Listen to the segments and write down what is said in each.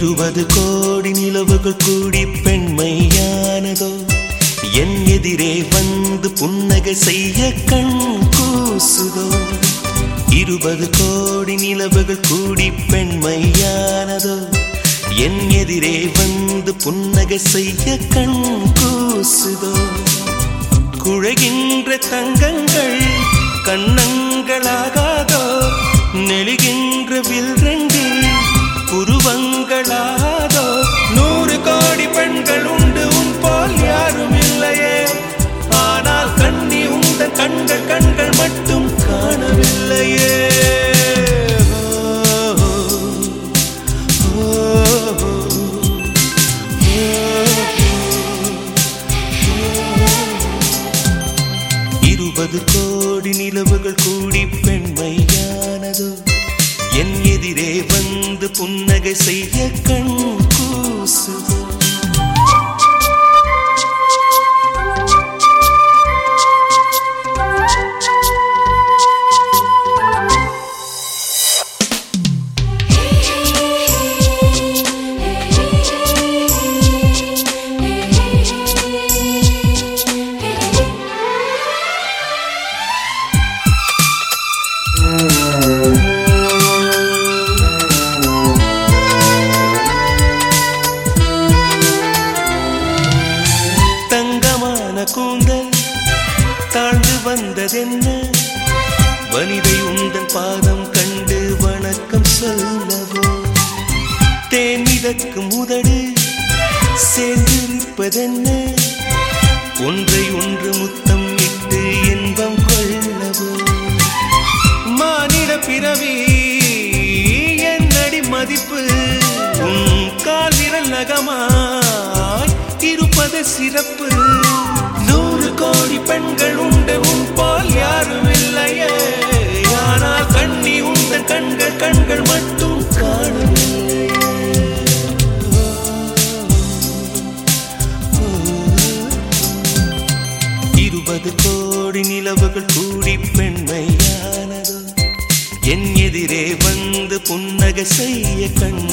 இருபது கோடி நிலவுகள் கூடி பெண்மையானதோ? என் எதிரே வந்து புன்னகை செய்ய கண் கூசுதோ? இருபது கோடி நிலவுகள் கூடி பெண்மையானதோ? என் எதிரே வந்து புன்னகை செய்ய கண் கூசுதோ? குழகின்ற தங்கங்கள் கண்ணங்களாகாதோ? நெளிகின்ற நிலவுகள் பெண்மையானதோ? என் எதிரே வந்து புன்னகை செய்ய கண் வந்ததென்ன வனிதை உந்தன் பாதம் கண்டு வணக்கம் சொல்லவோ? தேன் மிதக்கும் உதடு சேர்ந்திருப்பதென்ன? ஒன்றை ஒன்று முத்தம் இட்டு இன்பம் கொள்ளவோ? மானிட பிறவி என்னடி மதிப்பு உன் கால் விரல் நகமாய் இருப்பது சிறப்பு. கோடி பெண்கள் உண்டு உன் போல் யாரும் இல்லையே. ஆனால் கண்ணி உண்ட கண்கள் கண்கள் மட்டும் காணவில்லையே. இருபது கோடி நிலவுகள் கூடி பெண்மையானதோ. என் எதிரே வந்து புன்னகை செய்ய கண்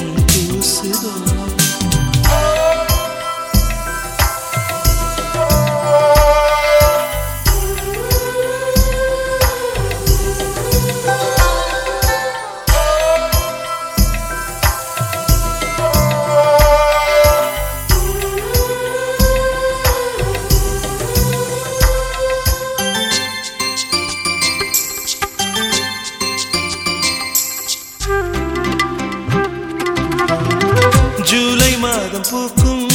ஜூலை மாதம் பூக்கும்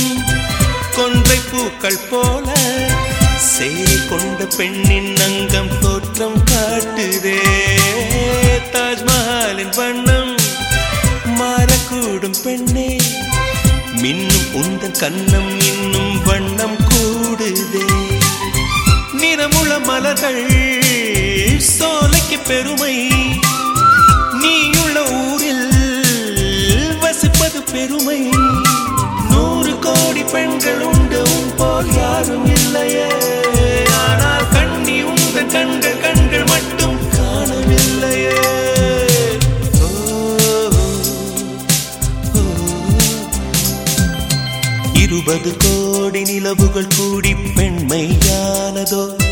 கொன்றை பூக்கள் போல சேரி கொண்ட பெண்ணின் அங்கம் தோற்றம் காட்டுதே. தாஜ்மஹாலின் வண்ணம் மாறக்கூடும் பெண்ணே. மின்னும் உந்தன் கண்ணம் இன்னும் வண்ணம் கூடுதே. நிறமுள மலர்கள் சோலைக்கு பெருமை இருபது கோடி நிலவுகள் கூடி பெண்மையானதோ?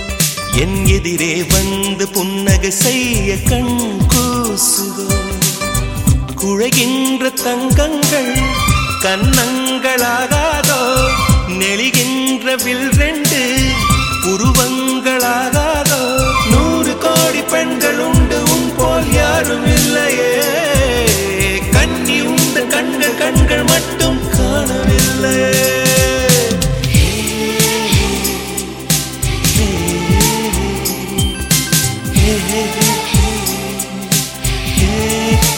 என் எதிரே வந்து புன்னகை செய்ய கண் கூசுதோ? குழைகின்ற தங்கங்கள் கன்னங்களாகாதோ? நெளிகின்ற வில்ரெண்டு Yeah.